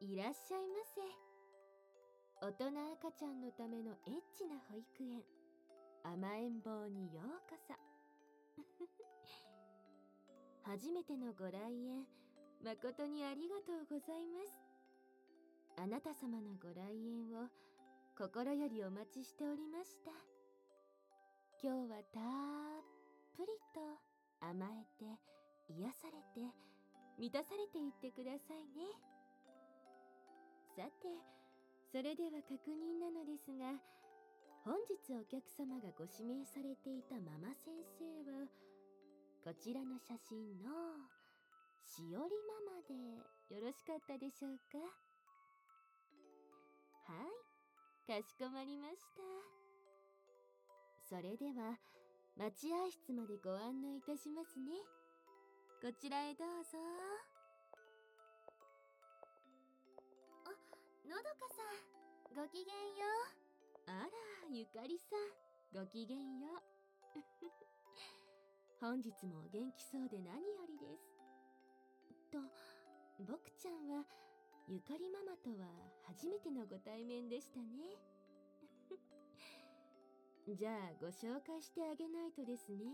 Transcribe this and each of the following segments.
いらっしゃいませ。大人赤ちゃんのためのエッチな保育園。甘えん坊にようこそ。初めてのご来園。誠にありがとうございます。あなた様のご来園を心よりお待ちしておりました。今日はたっぷりと甘えて癒されて満たされていってくださいね。さてそれでは確認なのですが本日お客様がご指名されていたママ先生はこちらの写真のしおりママでよろしかったでしょうか？はいかしこまりました。それでは待合室までご案内いたしますね。こちらへどうぞ。のどかさんごきげんよう。あらゆかりさんごきげんよう。本日もお元気そうで何よりです。と僕ちゃんはゆかりママとは初めてのご対面でしたね。じゃあご紹介してあげないとですね。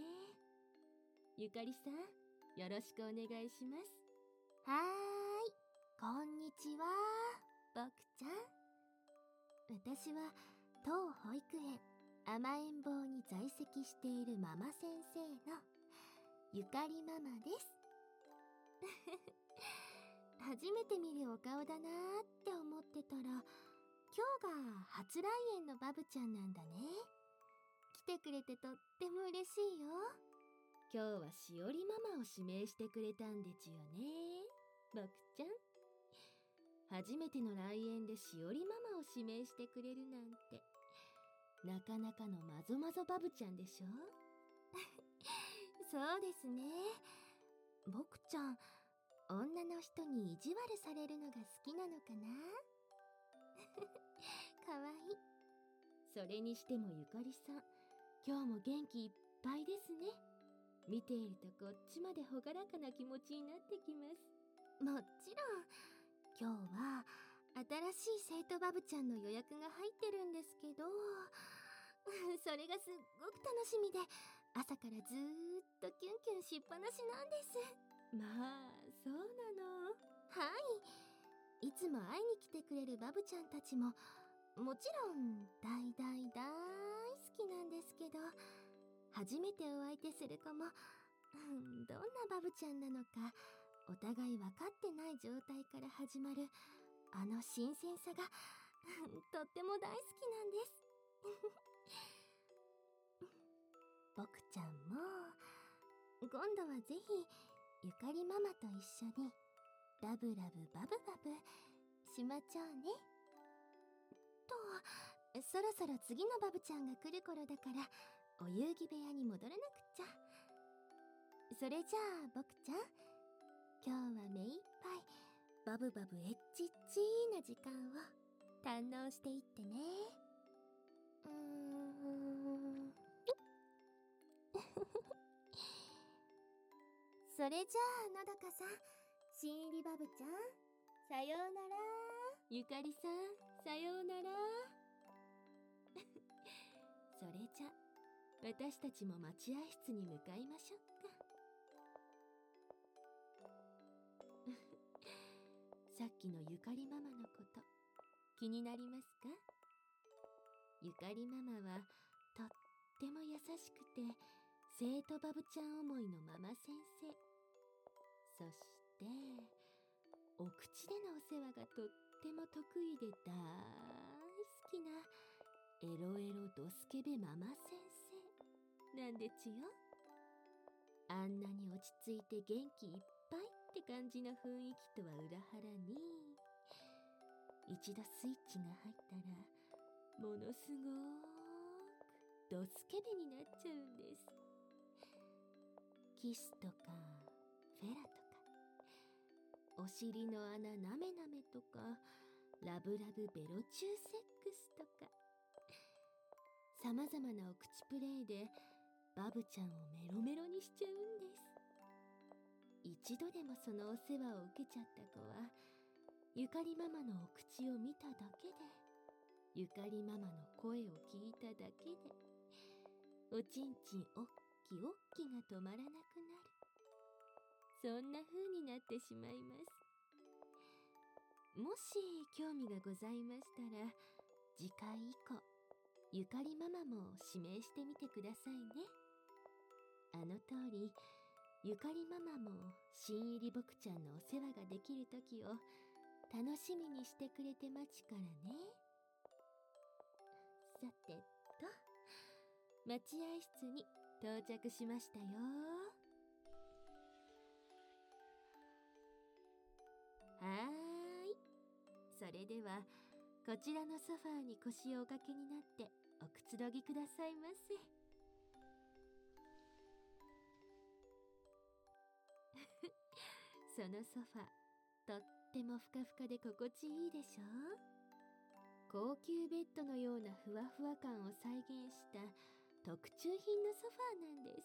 ゆかりさんよろしくお願いします。はーいこんにちは僕ちゃん。私は当保育園甘えん坊に在籍しているママ先生のゆかりママです。初めて見るお顔だなーって思ってたら今日が初来園のバブちゃんなんだね。来てくれてとっても嬉しいよ。今日はしおりママを指名してくれたんでちゅよね。僕ちゃん。初めての来園でしおりママを指名してくれるなんて。なかなかのまぞまぞバブちゃんでしょ？そうですね。僕ちゃん女の人に意地悪されるのが好きなのかな？かわいい。それにしてもゆかりさん今日も元気いっぱいですね。見ているとこっちまで朗らかな気持ちになってきます。もちろん。今日は新しい生徒バブちゃんの予約が入ってるんですけど それがすっごく楽しみで朝からずーっとキュンキュンしっぱなしなんです。まあそうなの。はい。いつも会いに来てくれるバブちゃんたちももちろん大大大好きなんですけど初めてお相手する子もうんどんなバブちゃんなのかお互い分かってない状態から始まるあの新鮮さが とっても大好きなんです。僕ちゃんも今度はぜひゆかりママと一緒にラブラブバブバブしまちょうね。とそろそろ次のバブちゃんが来る頃だからお遊戯部屋に戻らなくっちゃ。それじゃあ僕ちゃん。今日は目いっぱいバブバブエッチッチーな時間を堪能していってね。うーん。それじゃあのどかさん新入りバブちゃんさようなら。ゆかりさんさようなら。それじゃ私たちも待合室に向かいましょう。きのゆかりママのこと。気になりますか？ゆかりママはとっても優しくて生徒バブちゃん思いのママ先生。そしてお口でのお世話がとっても得意で大好きなエロエロドスケベママ先生。なんでちよ。あんなに落ち着いて元気いっぱい。って感じの雰囲気とは裏腹に一度スイッチが入ったらものすごーくドスケベになっちゃうんです。キスとかフェラとかお尻の穴なめなめとかラブラブベロチューセックスとかさまざまなお口プレイでバブちゃんをメロメロにしちゃうんです。一度でもそのお世話を受けちゃった子はゆかりママのお口を見ただけでゆかりママの声を聞いただけでおちんちんおっきおっきが止まらなくなる。そんな風になってしまいます。もし興味がございましたら次回以降ゆかりママも指名してみてくださいね。あの通りゆかりママも新入り僕ちゃんのお世話ができる時を楽しみにしてくれてまちからね。さてと待合室に到着しましたよ。はーい。それではこちらのソファーに腰をおかけになっておくつろぎくださいませ。そのソファとってもふかふかで心地いいでしょ？高級ベッドのようなふわふわ感を再現した特注品のソファーなんです。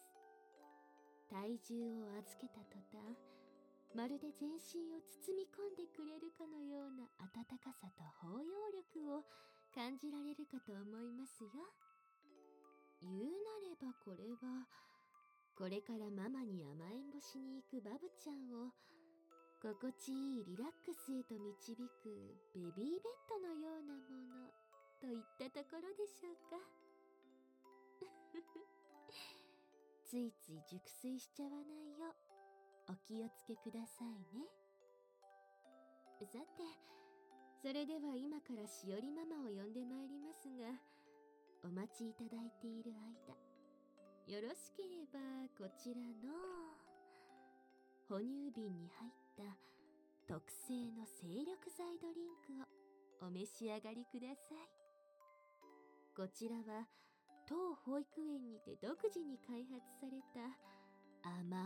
体重を預けた途端まるで全身を包み込んでくれるかのような温かさと包容力を感じられるかと思いますよ言うなればこれはこれからママに甘えんぼしに行くバブちゃんを心地いいリラックスへと導くベビーベッドのようなものといったところでしょうか。ついつい熟睡しちゃわないよ。お気をつけくださいね。さてそれでは今からしおりママを呼んでまいりますがお待ちいただいている間よろしければこちらの哺乳瓶に入った特製の精力剤ドリンクをお召し上がりください。こちらは当保育園にて独自に開発された甘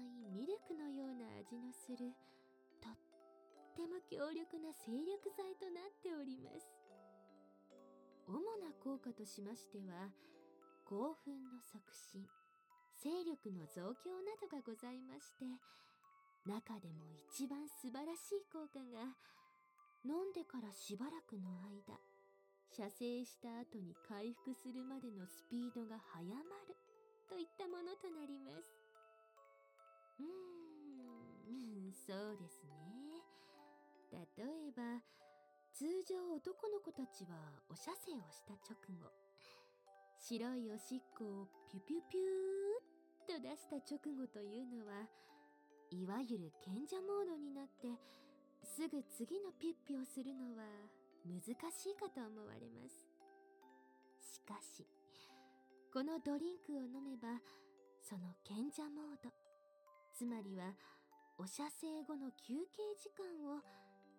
いミルクのような味のするとっても強力な精力剤となっております。主な効果としましては興奮の促進勢力の増強などがございまして中でも一番素晴らしい効果が飲んでからしばらくの間射精した後に回復するまでのスピードが速まるといったものとなります。うーんそうですね。例えば通常男の子たちはお射精をした直後白いおしっこをピュピュピューっと出した直後というのはいわゆる賢者モードになってすぐ次のピュッピをするのは難しいかと思われます。しかしこのドリンクを飲めばその賢者モードつまりはお射精後の休憩時間を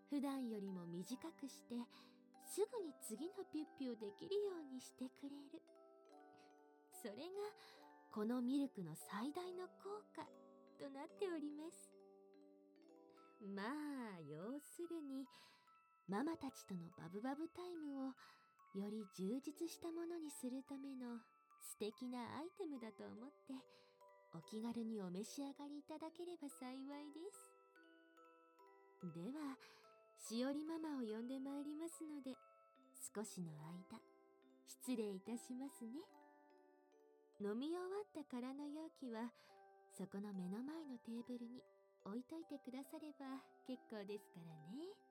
普段よりも短くしてすぐに次のピュッピをできるようにしてくれる。それがこのミルクの最大の効果。となっております。まあ要するにママたちとのバブバブタイムをより充実したものにするための素敵なアイテムだと思ってお気軽にお召し上がりいただければ幸いです。ではしおりママを呼んでまいりますので少しの間失礼いたしますね。飲み終わった空の容器はそこの目の前のテーブルに置いといてくだされば結構ですからね。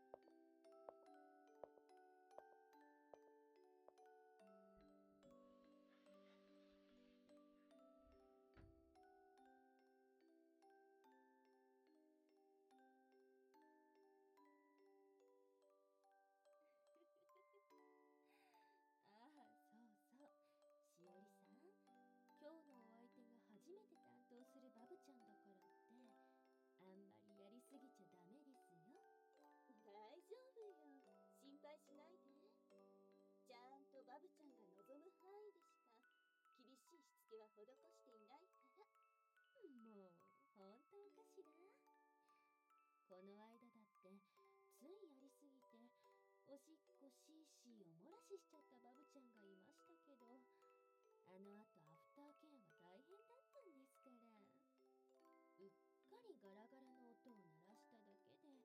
ブちゃんが望む範囲でしか厳しいしつけは施していないから。もう本当かしら？この間だってついやりすぎておしっこシーシーお漏らししちゃったバブちゃんがいましたけどあの後アフターケアが大変だったんですから。うっかりガラガラの音を鳴らしただけで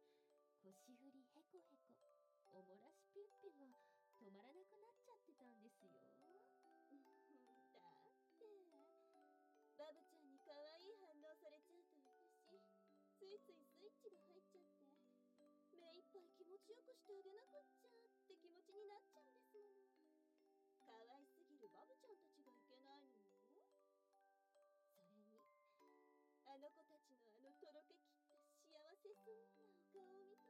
腰振りヘコヘコおもらしぴゅんぴゅんが止まらなくなっちゃってたんですよ。だって。バブちゃんに可愛い反応されちゃうと私ついついスイッチが入っちゃって目いっぱい気持ちよくしてあげなくっちゃって気持ちになっちゃうんですもの可愛すぎるバブちゃんたちがいけないのよ。それにあの子たちのあのとろけきった幸せそうなお顔を見た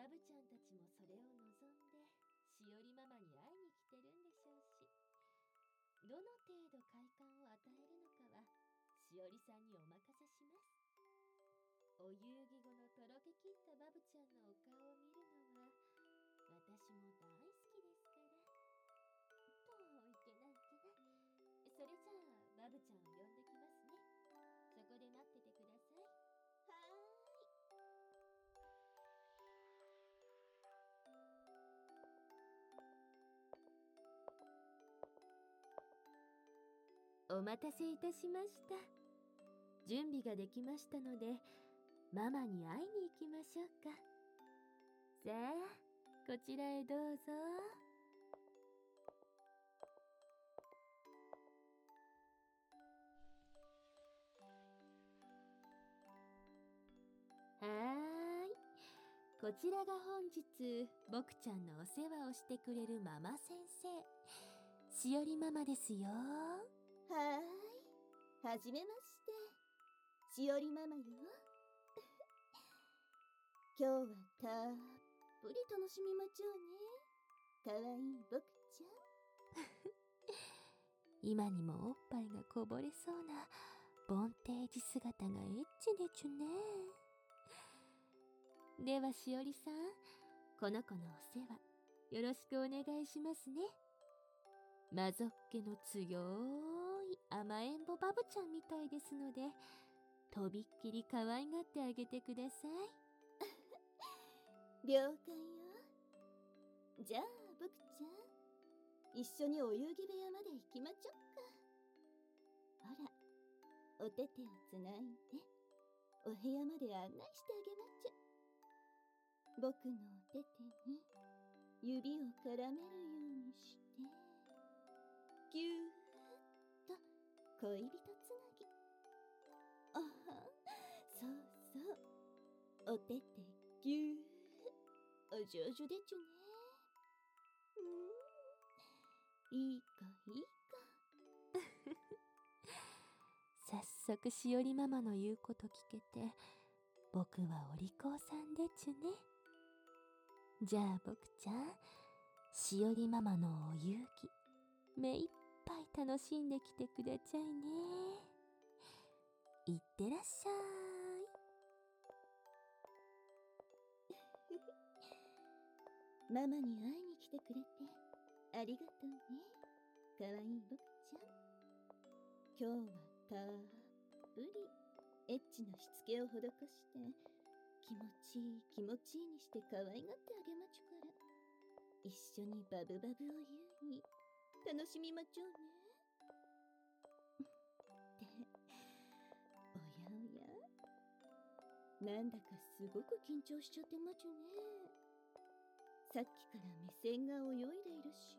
バブちゃんたちもそれを望んでしおりママに会いに来てるんでしょうし。どの程度快感を与えるのかはしおりさんにお任せします。お遊戯後のとろけきったバブちゃんのお顔を見るのは私も大好きですから。といけないいけない。それじゃあバブちゃんを呼んできますね。そこで待っててお待たせいたしました。準備ができましたのでママに会いに行きましょうか。さあこちらへどうぞ。はーい。こちらが本日僕ちゃんのお世話をしてくれるママ先生。しおりママですよ。はーい。はじめまして。しおりママよ。今日はたっぷり楽しみまちょうね。かわいい僕ちゃん。今にもおっぱいがこぼれそうなボンテージ姿がエッチでちゅね。ではしおりさんこの子のお世話よろしくお願いしますね。魔族家の強い甘えん坊バブちゃんみたいですのでとびっきり可愛がってあげてください。了解よ。じゃあ僕ちゃん。一緒にお遊戯部屋まで行きまちょっか。ほらお手手をつないでお部屋まで案内してあげまちょ。僕のお手手に指を絡めるようにして。ぎゅー。恋人つなぎ。あはそうそう。お手手ぎゅーお上手でちゅね。うん。いい子いい早速しおりママの言うこと聞けて僕はお利口さんでちゅね。じゃあ僕ちゃん。しおりママのお遊戯目いっぱい楽しんできてくだちゃいね。いってらっしゃい。ママに会いに来てくれてありがとうね。かわいい僕ちゃん。今日はたっぷりエッチなしつけを施して気持ちいい気持ちいいにして可愛がってあげまちゅから。一緒にバブバブを言うに。楽しみまちょうね。っておやおや。なんだかすごく緊張しちゃってまちゅね。さっきから目線が泳いでいるし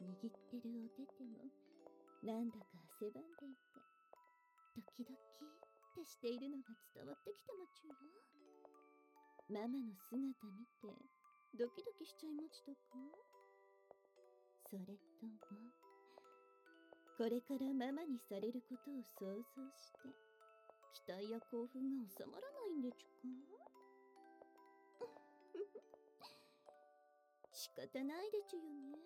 握ってるお手手もなんだか汗ばんでいてドキドキってしているのが伝わってきてまちゅよ。ママの姿見てドキドキしちゃいましたかそれともこれからママにされることを想像して期待や興奮が収まらないんでちゅか？仕方ないでちゅよね。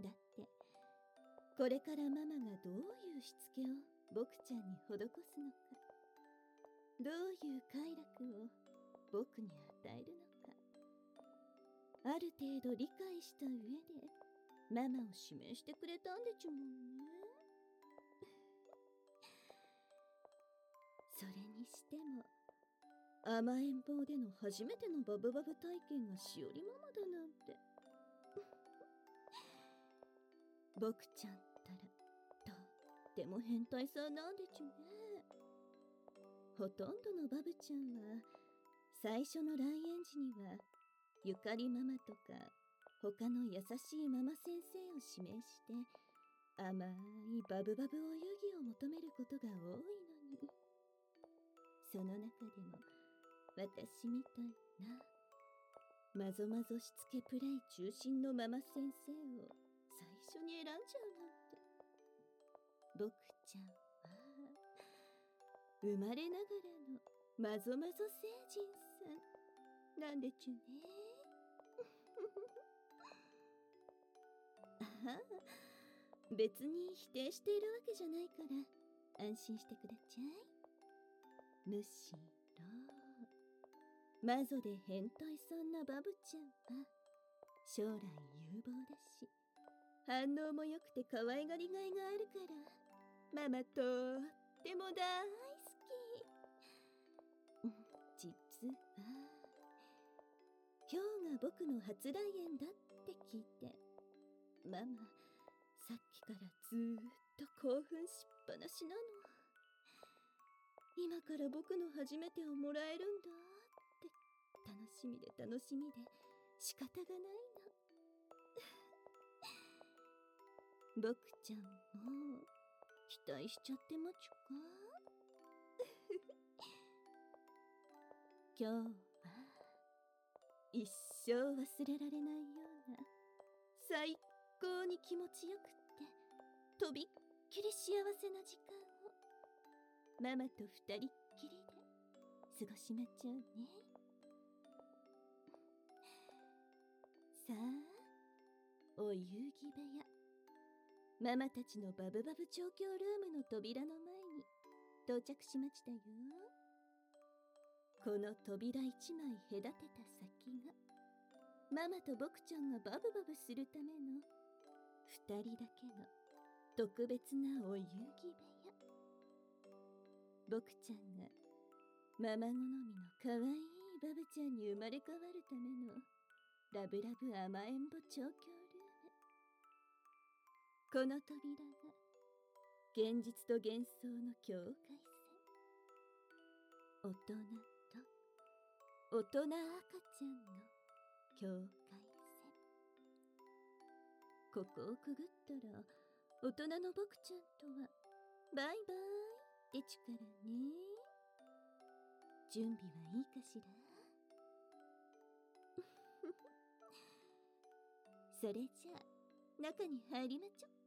だってこれからママがどういうしつけを僕ちゃんに施すのかどういう快楽を僕に与えるのある程度理解した上でママを指名してくれたんでちゅもんね。それにしても甘えん坊での初めてのバブバブ体験がしおりママだなんて。僕ちゃんったらとっても変態さんなんでちゅね。ほとんどのバブちゃんは最初の来園時にはゆかりママとか他の優しいママ先生を指名して甘いバブバブお遊戯を求めることが多いのに。その中でも私みたいなまぞまぞしつけプレイ中心のママ先生を最初に選んじゃうなんて。僕ちゃんは生まれながらのまぞまぞ星人さんなんでちゅね。別に否定しているわけじゃないから安心してくだちゃい。むしろ。マゾで変態そんなバブちゃんは将来有望だし反応も良くて可愛がりがいがあるからママとっても大好き。実は。今日が僕の初来園だって聞いてママさっきからずーっと興奮しっぱなしなの。今から僕の初めてをもらえるんだって楽しみで楽しみで仕方がないの。僕ちゃんも期待しちゃってまちゅか？今日は一生忘れられないような最高に気持ちよくってとびっきり幸せな時間を。ママと二人っきりで過ごしまちゃうね。さあお遊戯部屋。ママたちのバブバブ調教ルームの扉の前に到着しましたよ。この扉一枚隔てた先がママと僕ちゃんがバブバブするための二人だけの特別なお遊戯部屋。僕ちゃんがママ好みの可愛いバブちゃんに生まれ変わるためのラブラブ甘えんぼ調教ルーム。この扉が現実と幻想の境界線。大人と大人赤ちゃんの境界ここをくぐったら大人の僕ちゃんとはバイバイってちからね。準備はいいかしら？それじゃあ中に入りまちょ。